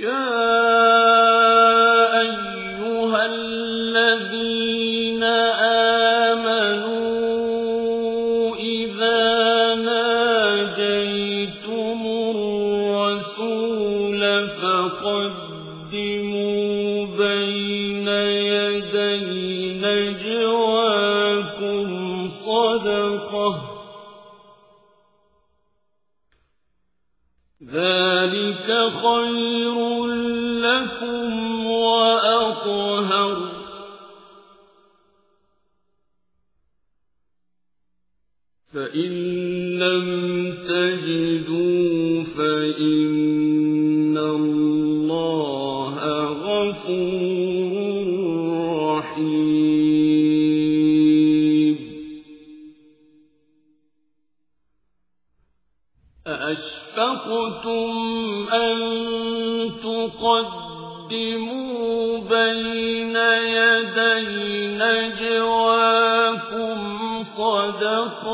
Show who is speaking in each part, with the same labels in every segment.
Speaker 1: يا أيها الذين آمنوا إذا ناجيتم الرسول فقدموا بين يدي نجواكم صدقه ذلك خير لكم وأطهر فإن لم تجدوا فإن أَشْفَقْتُمْ أَن تُقَدِّمُوا بَيْنَ يَدَيْ نَجْوَاكُمْ صَدَقَاتٍ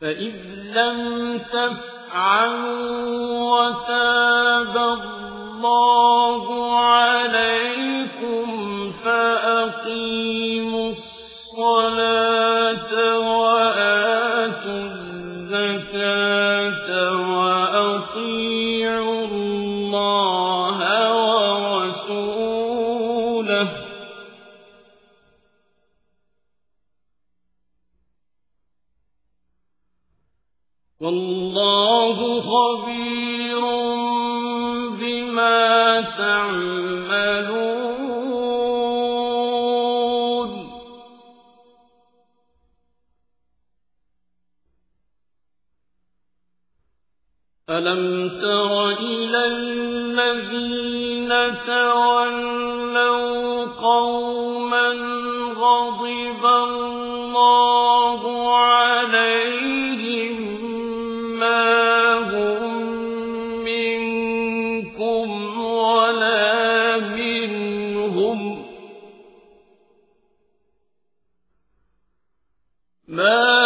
Speaker 1: فَإِذْ لَمْ تَفْعَلُوا وَتَابَ اللَّهُ عَلَيْكُمْ فَأَقِيمُوا الزكاة وأطيعوا الله ورسوله والله خبير بما تعملون ألم تر إلى الذين تولوا قوما غضب الله عليهم ما هم منكم ولا منهم ما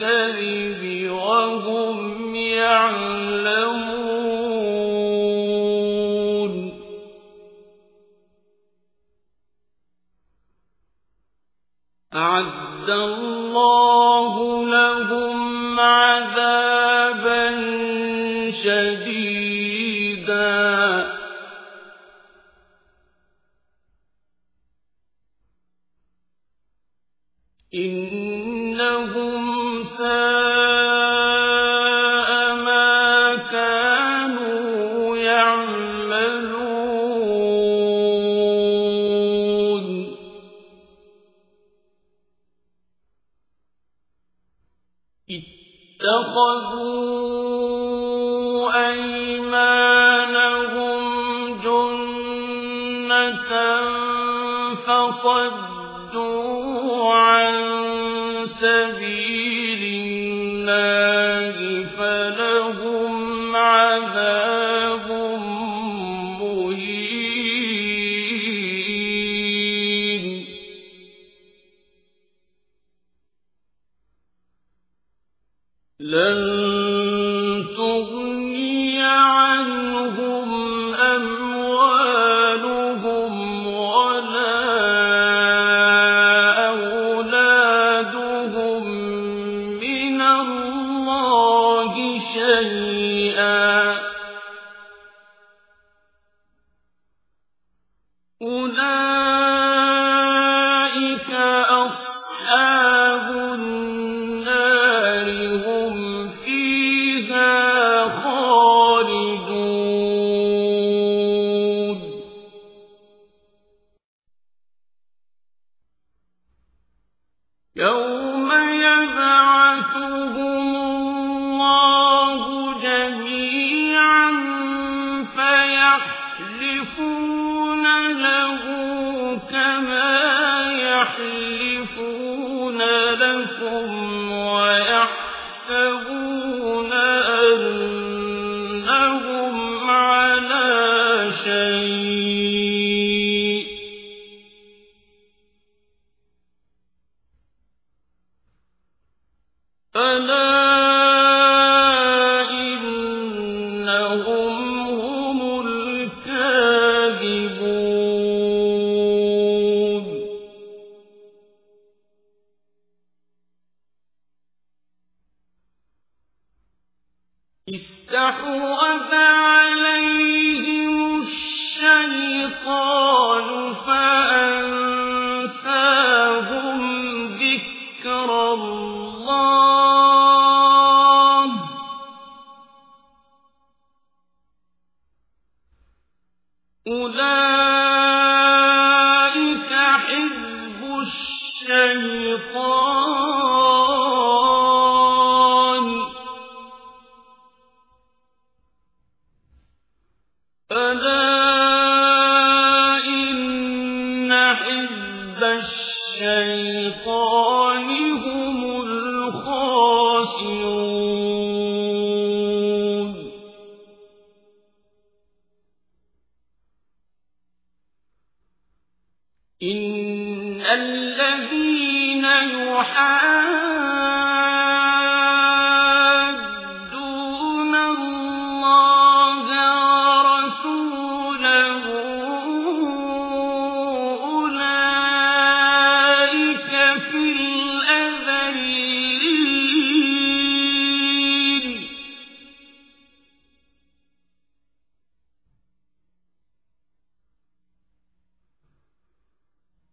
Speaker 1: الكذب وهم يعلمون. أعد الله لهم عذابا شديدا. إنهم سَاءَ مَا كَانُوا يَعْمَلُونَ. اتَّخَذُوا أَيْمَانَهُمْ جُنَّةً فَصَدُّوا عَن سَبِيلِ الله فلهم عذاب مهين. لن أولئك أصحاب النار هم فيها خالدون. يوم يبعثهم الله جميعا فيحلفون السَّمَاءِ اسْتَحْوَذَ عَلَيْهِمُ الشَّيْطَانُ فَأَنسَاهُمْ الَّذِينَ يُحَادُّونَ